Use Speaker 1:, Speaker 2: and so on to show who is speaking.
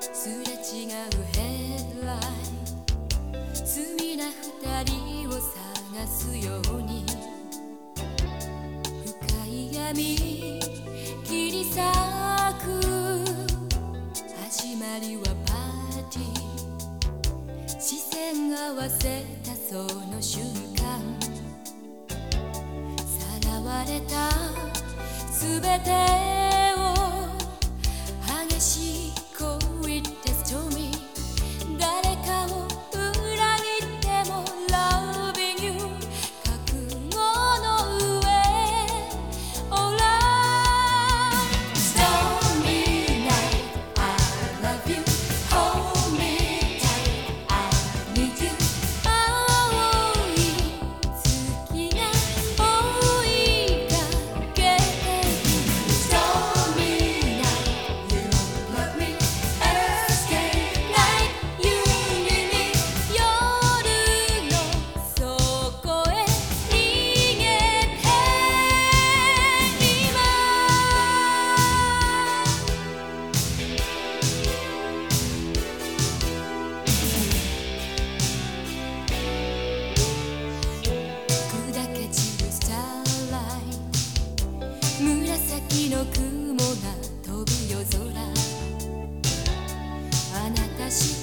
Speaker 1: すれ違うヘッドライン罪な二人を探すように深い闇切り裂く始まりはパーティー視線合わせたその瞬間さらわれたすべてし